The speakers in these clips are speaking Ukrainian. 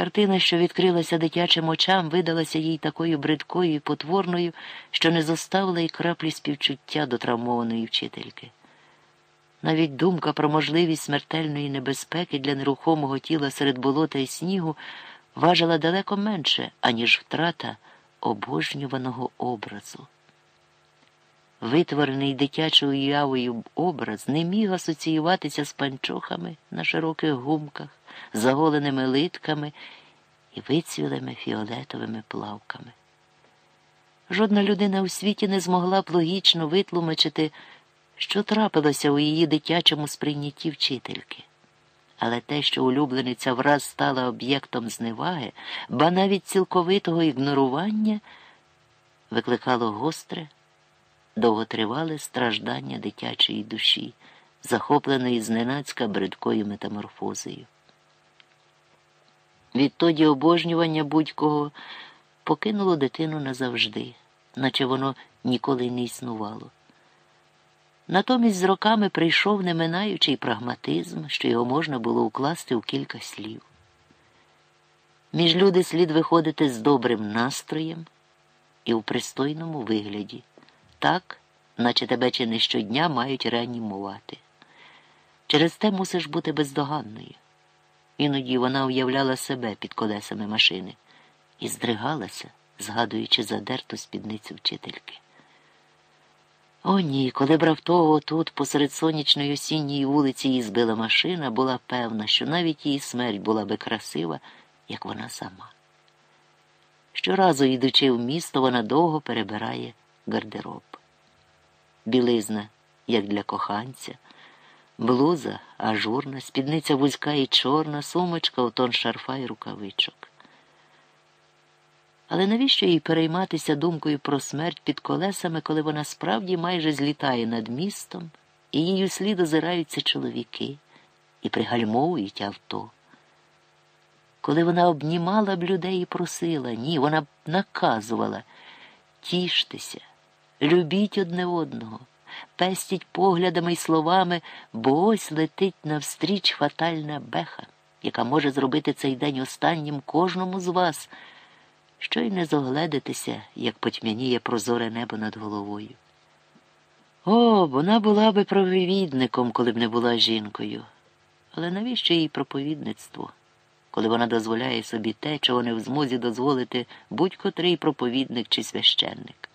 Картина, що відкрилася дитячим очам, видалася їй такою бридкою і потворною, що не зоставила й краплі співчуття до травмованої вчительки. Навіть думка про можливість смертельної небезпеки для нерухомого тіла серед болота і снігу важила далеко менше, аніж втрата обожнюваного образу. Витворений дитячою уявою образ не міг асоціюватися з панчохами на широких гумках, заголеними литками і вицвілими фіолетовими плавками. Жодна людина у світі не змогла б логічно витлумачити, що трапилося у її дитячому сприйнятті вчительки. Але те, що улюблениця враз стала об'єктом зневаги, ба навіть цілковитого ігнорування, викликало гостре довготривале страждання дитячої душі, захопленої зненацька бридкою метаморфозою. Відтоді обожнювання будь-кого покинуло дитину назавжди, наче воно ніколи не існувало. Натомість з роками прийшов неминаючий прагматизм, що його можна було укласти у кілька слів. Між люди слід виходити з добрим настроєм і у пристойному вигляді так, наче тебе чи не щодня мають реанімувати. Через те мусиш бути бездоганною. Іноді вона уявляла себе під колесами машини і здригалася, згадуючи задерту спідницю вчительки. О, ні, коли б раптово тут, посеред сонячної осінньої вулиці її збила машина, була певна, що навіть її смерть була би красива, як вона сама. Щоразу, йдучи в місто, вона довго перебирає гардероб білизна, як для коханця, блуза ажурна, спідниця вузька і чорна, сумочка у тон шарфа і рукавичок. Але навіщо їй перейматися думкою про смерть під колесами, коли вона справді майже злітає над містом, і її слід озираються чоловіки і пригальмовують авто? Коли вона обнімала б людей і просила, ні, вона б наказувала тіштеся. Любіть одне одного, пестіть поглядами й словами, бо ось летить навстріч фатальна беха, яка може зробити цей день останнім кожному з вас, що й не зогледитися, як потьмяніє прозоре небо над головою. О, вона була би проповідником, коли б не була жінкою. Але навіщо їй проповідництво, коли вона дозволяє собі те, чого не в змозі дозволити будь-котрий проповідник чи священник?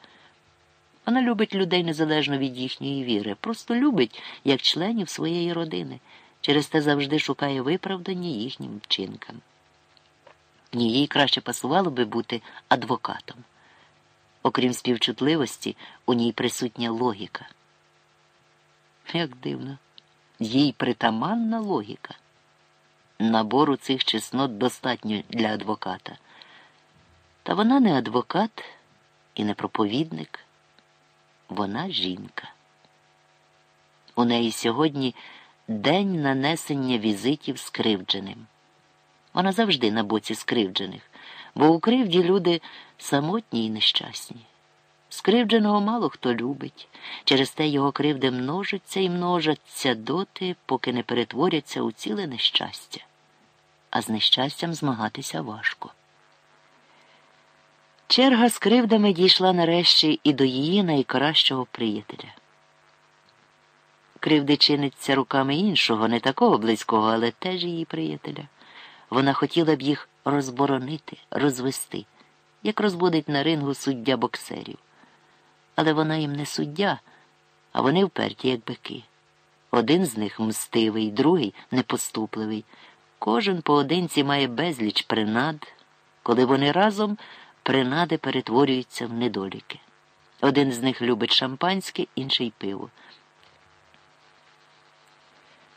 Вона любить людей незалежно від їхньої віри, просто любить як членів своєї родини, через те завжди шукає виправдання їхнім вчинкам. Ні, їй краще пасувало би бути адвокатом. Окрім співчутливості, у ній присутня логіка. Як дивно, їй притаманна логіка. Набору цих чеснот достатньо для адвоката. Та вона не адвокат і не проповідник. Вона жінка. У неї сьогодні день нанесення візитів скривдженим. Вона завжди на боці скривджених, бо у кривді люди самотні і нещасні. Скривдженого мало хто любить, через те його кривди множаться і множаться доти, поки не перетворяться у ціле нещастя, а з нещастям змагатися важко. Черга з кривдами дійшла нарешті і до її найкращого приятеля. Кривди чиниться руками іншого, не такого близького, але теж її приятеля. Вона хотіла б їх розборонити, розвести, як розводить на рингу суддя боксерів. Але вона їм не суддя, а вони вперті, як бики. Один з них мстивий, другий непоступливий. Кожен поодинці має безліч принад, коли вони разом принади перетворюються в недоліки. Один з них любить шампанське, інший пиво.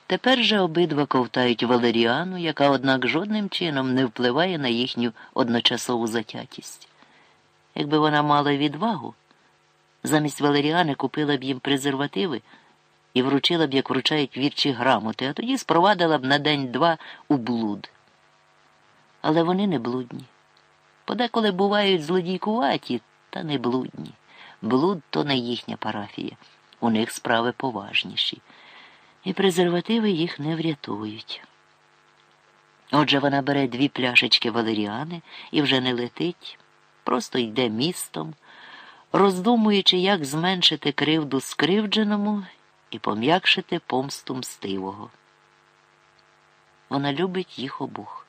Тепер же обидва ковтають валеріану, яка, однак, жодним чином не впливає на їхню одночасову затятість. Якби вона мала відвагу, замість валеріани купила б їм презервативи і вручила б, як вручають вірчі грамоти, а тоді спровадила б на день-два у блуд. Але вони не блудні. Подеколи бувають злодійкуваті, та не блудні. Блуд то не їхня парафія. У них справи поважніші. І презервативи їх не врятують. Отже, вона бере дві пляшечки валеріани і вже не летить, просто йде містом, роздумуючи, як зменшити кривду скривдженому і пом'якшити помсту мстивого. Вона любить їх обох.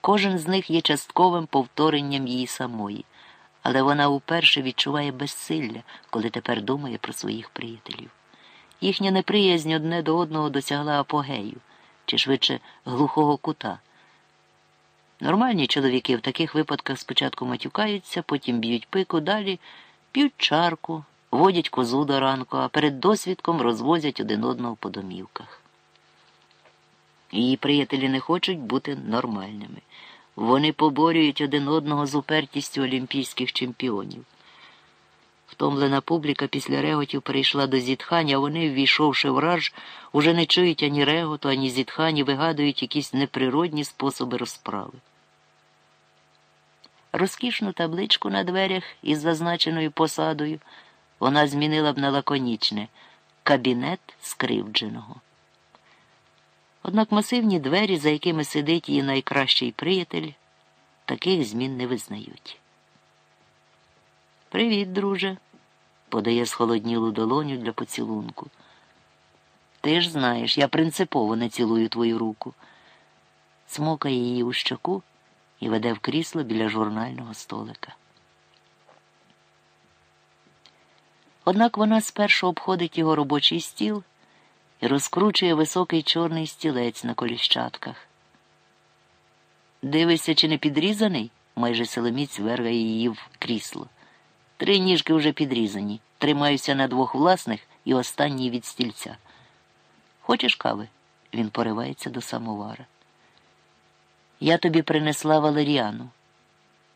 Кожен з них є частковим повторенням її самої, але вона уперше відчуває безсилля, коли тепер думає про своїх приятелів. Їхня неприязнь одне до одного досягла апогею, чи швидше глухого кута. Нормальні чоловіки в таких випадках спочатку матюкаються, потім б'ють пику, далі п'ють чарку, водять козу до ранку, а перед досвідком розвозять один одного по домівках. Її приятелі не хочуть бути нормальними. Вони поборюють один одного з упертістю олімпійських чемпіонів. Втомлена публіка після реготів перейшла до зітхання, а вони, ввійшовши в раж, уже не чують ані реготу, ані зітхань вигадують якісь неприродні способи розправи. Розкішну табличку на дверях із зазначеною посадою вона змінила б на лаконічне кабінет скривдженого. Однак масивні двері, за якими сидить її найкращий приятель, таких змін не визнають. Привіт, друже, подає схолоднілу долоню для поцілунку. Ти ж знаєш, я принципово не цілую твою руку. Смокає її у щоку і веде в крісло біля журнального столика. Однак вона спершу обходить його робочий стіл і розкручує високий чорний стілець на коліщатках. Дивишся, чи не підрізаний? майже силоміць вергає її в крісло. Три ніжки вже підрізані, тримаюся на двох власних і останній від стільця. Хочеш кави? Він поривається до самовара. Я тобі принесла валеріану.